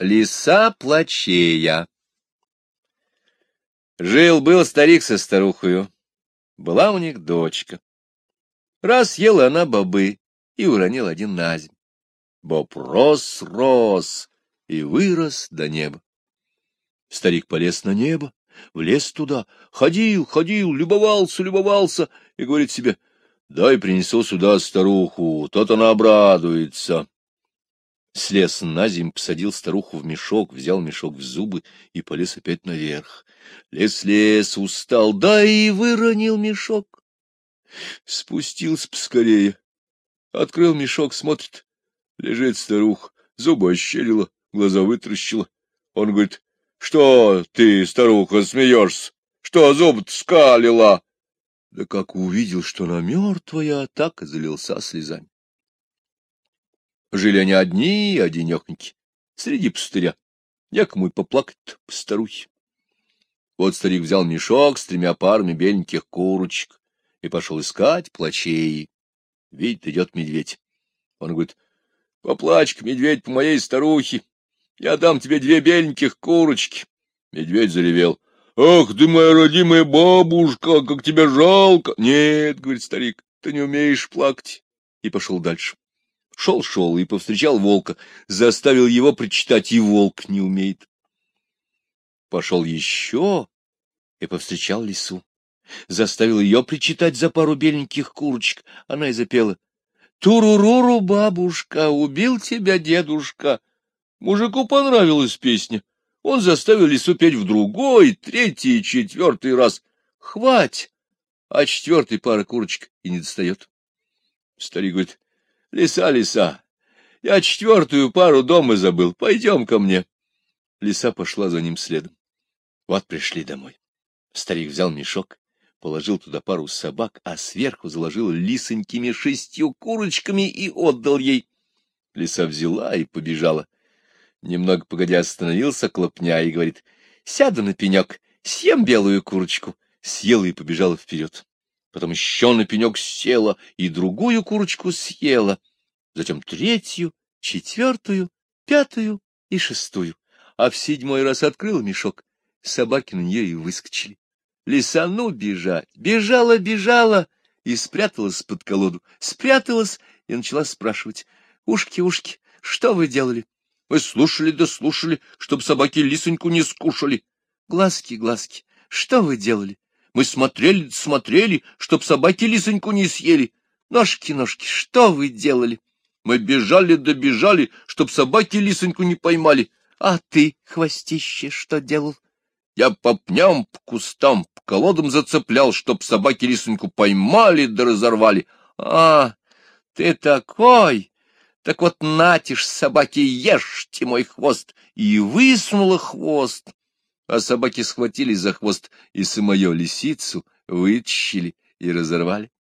Лиса плачея. Жил-был старик со старухою. Была у них дочка. Раз ела она бобы и уронил один на земь. Боб рос-рос и вырос до неба. Старик полез на небо, влез туда, ходил, ходил, любовался, любовался и говорит себе, дай принесу сюда старуху, тот она обрадуется. Слез на земь, посадил старуху в мешок, взял мешок в зубы и полез опять наверх. Лес-лес, устал, да и выронил мешок. Спустился поскорее, открыл мешок, смотрит, лежит старуха, зубы ощерила, глаза вытращила. Он говорит, что ты, старуха, смеешься? Что зуб скалила? Да как увидел, что она мертвая, так и залился слезами. Жили они одни, одинехоньки, среди пустыря. Некому и поплакать по старухе. Вот старик взял мешок с тремя парами беленьких курочек и пошел искать плачей. Видит, идет медведь. Он говорит, — Поплачь, медведь, по моей старухе. Я дам тебе две беленьких курочки. Медведь заревел. — Ах ты, моя родимая бабушка, как тебя жалко! — Нет, — говорит старик, — ты не умеешь плакать. И пошел дальше. Шел-шел и повстречал волка, заставил его прочитать, и волк не умеет. Пошел еще и повстречал лису. Заставил ее причитать за пару беленьких курочек. Она и запела. Туруруру, бабушка, убил тебя дедушка. Мужику понравилась песня. Он заставил лису петь в другой, третий четвертый раз. Хвать! А четвертый пара курочек и не достает. Старик говорит, Лиса, лиса, я четвертую пару дома забыл, пойдем ко мне. Лиса пошла за ним следом. Вот пришли домой. Старик взял мешок, положил туда пару собак, а сверху заложил лисонькими шестью курочками и отдал ей. Лиса взяла и побежала. Немного погодя остановился клопня и говорит, — сяду на пенек, съем белую курочку. Съела и побежала вперед потом еще на пенек села и другую курочку съела, затем третью, четвертую, пятую и шестую, а в седьмой раз открыл мешок, собаки на нее и выскочили. Лиса, ну, бежать, бежала, бежала и спряталась под колоду, спряталась и начала спрашивать, «Ушки, ушки, что вы делали? Вы слушали да слушали, чтоб собаки лисоньку не скушали. Глазки, глазки, что вы делали? Мы смотрели, смотрели, чтоб собаки лисоньку не съели. Ножки, ножки, что вы делали? Мы бежали да бежали, чтоб собаки лисоньку не поймали. А ты, хвостище, что делал? Я по пням, по кустам, по колодам зацеплял, чтоб собаки лисоньку поймали да разорвали. А, ты такой! Так вот, натишь, собаки, ешьте мой хвост! И высунула хвост а собаки схватились за хвост и самую лисицу вытащили и разорвали.